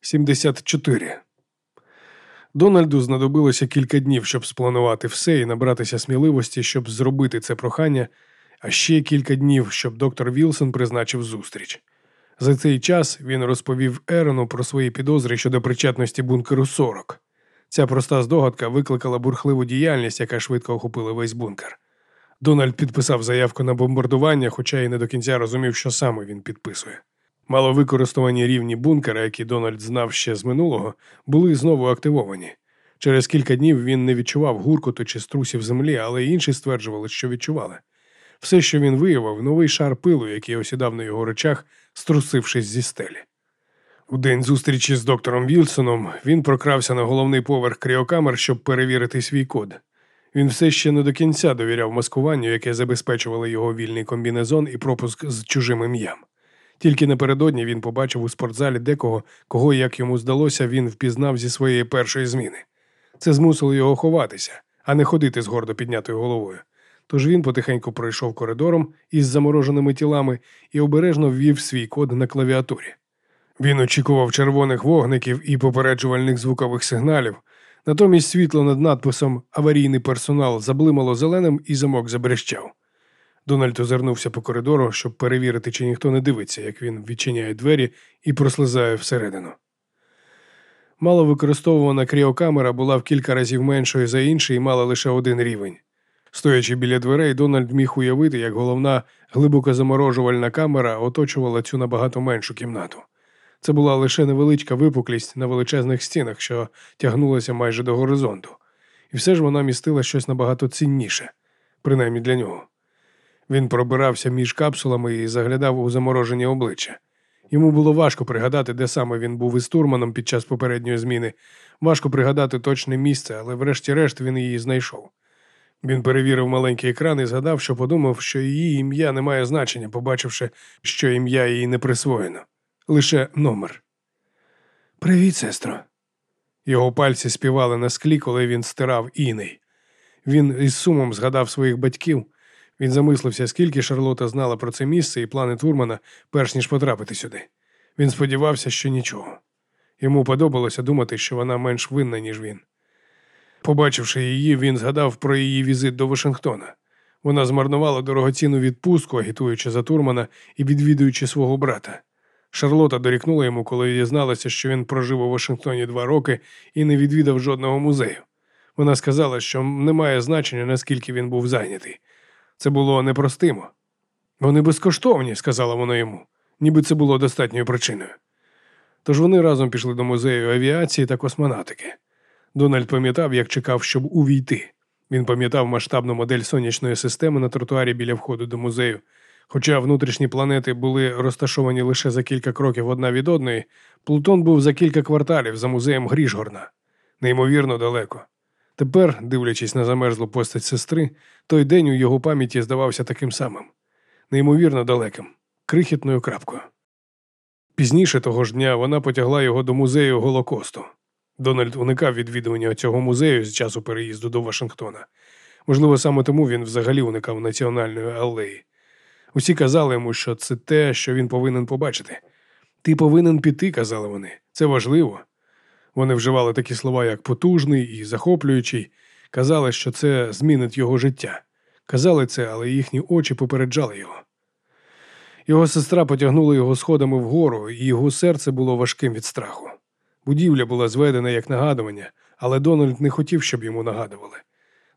74. Дональду знадобилося кілька днів, щоб спланувати все і набратися сміливості, щоб зробити це прохання, а ще кілька днів, щоб доктор Вілсон призначив зустріч. За цей час він розповів Ерону про свої підозри щодо причетності бункеру 40. Ця проста здогадка викликала бурхливу діяльність, яка швидко охопила весь бункер. Дональд підписав заявку на бомбардування, хоча й не до кінця розумів, що саме він підписує. Маловикористовані рівні бункера, які Дональд знав ще з минулого, були знову активовані. Через кілька днів він не відчував гуркоту чи струсів землі, але інші стверджували, що відчували. Все, що він виявив, новий шар пилу, який осідав на його речах, струсившись зі стелі. У день зустрічі з доктором Вілсоном він прокрався на головний поверх кріокамер, щоб перевірити свій код. Він все ще не до кінця довіряв маскуванню, яке забезпечувало його вільний комбінезон і пропуск з чужим ім'ям. Тільки напередодні він побачив у спортзалі декого, кого, як йому здалося, він впізнав зі своєї першої зміни. Це змусило його ховатися, а не ходити з гордо піднятою головою. Тож він потихеньку пройшов коридором із замороженими тілами і обережно ввів свій код на клавіатурі. Він очікував червоних вогників і попереджувальних звукових сигналів. Натомість світло над надписом Аварійний персонал заблимало зеленим і замок забрещав. Дональд озирнувся по коридору, щоб перевірити, чи ніхто не дивиться, як він відчиняє двері і прослизає всередину. Мало використовувана кріокамера була в кілька разів меншою за інший і мала лише один рівень. Стоячи біля дверей, Дональд міг уявити, як головна глибокозаморожувальна камера оточувала цю набагато меншу кімнату. Це була лише невеличка випуклість на величезних стінах, що тягнулася майже до горизонту, і все ж вона містила щось набагато цінніше, принаймні для нього. Він пробирався між капсулами і заглядав у заморожені обличчя. Йому було важко пригадати, де саме він був із Турманом під час попередньої зміни. Важко пригадати точне місце, але врешті-решт він її знайшов. Він перевірив маленький екран і згадав, що подумав, що її ім'я не має значення, побачивши, що ім'я її не присвоєно, лише номер. Привіт, сестро. Його пальці співали на склі, коли він стирав іней. Він із сумом згадав своїх батьків. Він замислився, скільки Шарлота знала про це місце і плани Турмана, перш ніж потрапити сюди. Він сподівався, що нічого. Йому подобалося думати, що вона менш винна, ніж він. Побачивши її, він згадав про її візит до Вашингтона. Вона змарнувала дорогоцінну відпустку, агітуючи за Турмана і відвідуючи свого брата. Шарлота дорікнула йому, коли дізналася, що він прожив у Вашингтоні два роки і не відвідав жодного музею. Вона сказала, що немає значення, наскільки він був зайнятий. Це було непростимо. Вони безкоштовні, сказала вона йому, ніби це було достатньою причиною. Тож вони разом пішли до музею авіації та космонавтики. Дональд пам'ятав, як чекав, щоб увійти. Він пам'ятав масштабну модель сонячної системи на тротуарі біля входу до музею. Хоча внутрішні планети були розташовані лише за кілька кроків одна від одної, Плутон був за кілька кварталів за музеєм Грішгорна, неймовірно далеко. Тепер, дивлячись на замерзлу постать сестри, той день у його пам'яті здавався таким самим, неймовірно далеким, крихітною крапкою. Пізніше того ж дня вона потягла його до музею Голокосту. Дональд уникав відвідування цього музею з часу переїзду до Вашингтона. Можливо, саме тому він взагалі уникав національної алеї. Усі казали йому, що це те, що він повинен побачити. Ти повинен піти, казали вони. Це важливо. Вони вживали такі слова, як потужний і захоплюючий, казали, що це змінить його життя. Казали це, але їхні очі попереджали його. Його сестра потягнула його сходами вгору, і його серце було важким від страху. Будівля була зведена як нагадування, але Дональд не хотів, щоб йому нагадували.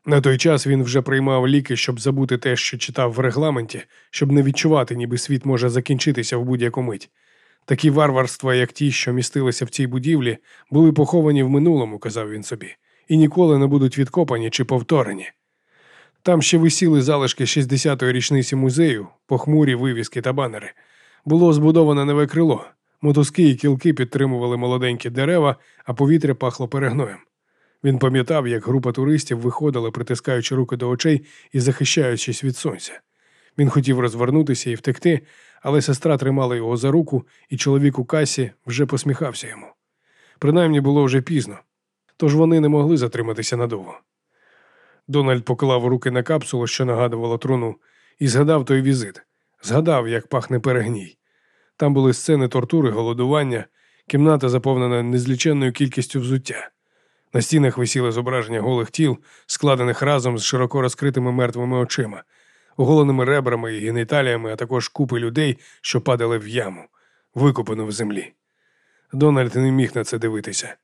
На той час він вже приймав ліки, щоб забути те, що читав в регламенті, щоб не відчувати, ніби світ може закінчитися в будь-яку мить. Такі варварства, як ті, що містилися в цій будівлі, були поховані в минулому, казав він собі, і ніколи не будуть відкопані чи повторені. Там ще висіли залишки 60-ї річниці музею, похмурі вивіски та банери. Було збудоване нове крило. Мотузки і кілки підтримували молоденькі дерева, а повітря пахло перегноєм. Він пам'ятав, як група туристів виходила, притискаючи руки до очей і захищаючись від сонця. Він хотів розвернутися і втекти, але сестра тримала його за руку, і чоловік у касі вже посміхався йому. Принаймні було вже пізно, тож вони не могли затриматися надовго. Дональд поклав руки на капсулу, що нагадувала труну, і згадав той візит. Згадав, як пахне перегній. Там були сцени тортури, голодування, Кімната заповнена незліченною кількістю взуття. На стінах висіли зображення голих тіл, складених разом з широко розкритими мертвими очима, оголеними ребрами і геніталіями, а також купи людей, що падали в яму, викопану в землі. Дональд не міг на це дивитися.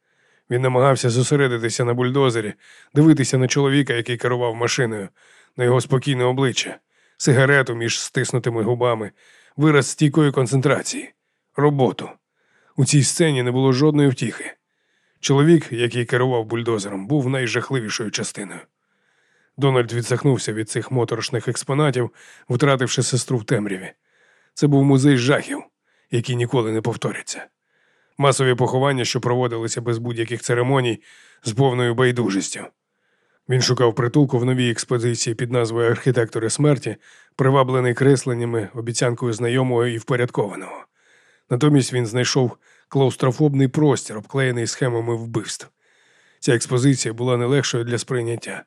Він намагався зосередитися на бульдозері, дивитися на чоловіка, який керував машиною, на його спокійне обличчя, сигарету між стиснутими губами, вираз стійкої концентрації, роботу. У цій сцені не було жодної втіхи. Чоловік, який керував бульдозером, був найжахливішою частиною. Дональд відсахнувся від цих моторошних експонатів, втративши сестру в темряві. Це був музей жахів, який ніколи не повторяться. Масові поховання, що проводилися без будь-яких церемоній, з повною байдужістю. Він шукав притулку в новій експозиції під назвою Архітектори смерті, приваблений кресленнями, обіцянкою знайомого і впорядкованого. Натомість він знайшов клаустрофобний простір, обклеєний схемами вбивств. Ця експозиція була не легшою для сприйняття.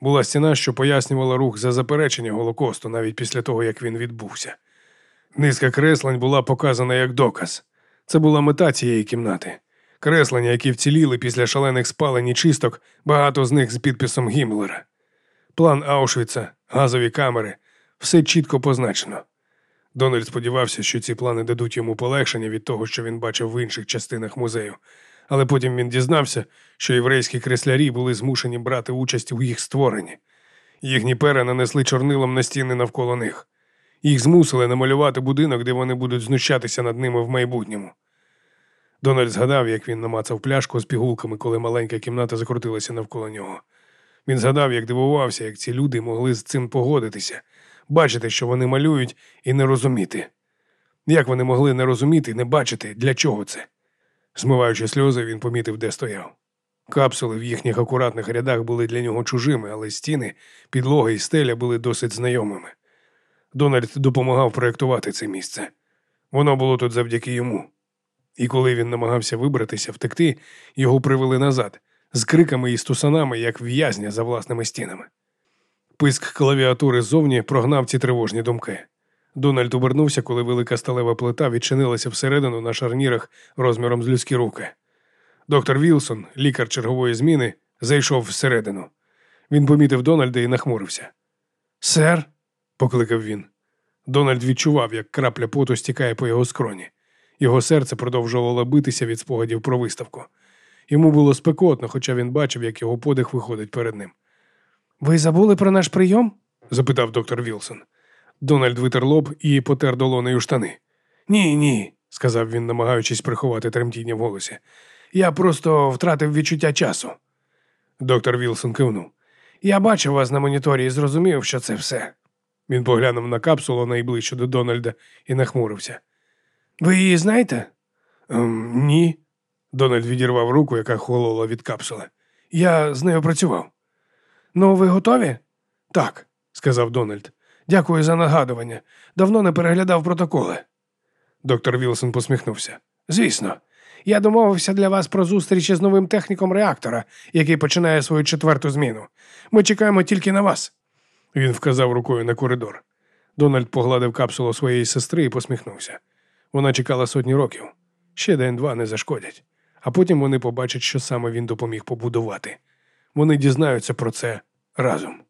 Була стіна, що пояснювала рух за заперечення Голокосту навіть після того, як він відбувся. Низка креслень була показана як доказ. Це була мета цієї кімнати. Креслення, які вціліли після шалених спалень і чисток, багато з них з підписом Гіммлера. План Аушвіца, газові камери все чітко позначено. Дональд сподівався, що ці плани дадуть йому полегшення від того, що він бачив в інших частинах музею, але потім він дізнався, що єврейські креслярі були змушені брати участь у їх створенні. Їхні пера нанесли чорнилом на стіни навколо них. Їх змусили намалювати будинок, де вони будуть знущатися над ними в майбутньому. Дональд згадав, як він намацав пляшку з пігулками, коли маленька кімната закрутилася навколо нього. Він згадав, як дивувався, як ці люди могли з цим погодитися, бачити, що вони малюють, і не розуміти. Як вони могли не розуміти і не бачити, для чого це? Змиваючи сльози, він помітив, де стояв. Капсули в їхніх акуратних рядах були для нього чужими, але стіни, підлога і стеля були досить знайомими. Дональд допомагав проєктувати це місце. Воно було тут завдяки йому. І коли він намагався вибратися, втекти, його привели назад, з криками і стусанами, як в'язня за власними стінами. Писк клавіатури ззовні прогнав ці тривожні думки. Дональд обернувся, коли велика сталева плита відчинилася всередину на шарнірах розміром з людські руки. Доктор Вілсон, лікар чергової зміни, зайшов всередину. Він помітив Дональда і нахмурився. Сер, покликав він. Дональд відчував, як крапля поту стікає по його скроні. Його серце продовжувало битися від спогадів про виставку. Йому було спекотно, хоча він бачив, як його подих виходить перед ним. Ви забули про наш прийом? запитав доктор Вілсон. Дональд витер лоб і потер долонею штани. Ні, ні, сказав він, намагаючись приховати тремтіння в голосі. Я просто втратив відчуття часу. Доктор Вілсон кивнув. Я бачив вас на моніторі і зрозумів, що це все. Він поглянув на капсулу найближче до Дональда і нахмурився. Ви її знаєте? Ем, ні. Дональд відірвав руку, яка холола від капсули. Я з нею працював. Ну, ви готові? Так, сказав Дональд. Дякую за нагадування. Давно не переглядав протоколи. Доктор Вілсон посміхнувся. Звісно, я домовився для вас про зустріч із новим техніком реактора, який починає свою четверту зміну. Ми чекаємо тільки на вас. Він вказав рукою на коридор. Дональд погладив капсулу своєї сестри і посміхнувся. Вона чекала сотні років. Ще день-два не зашкодять, а потім вони побачать, що саме він допоміг побудувати. Вони дізнаються про це разом.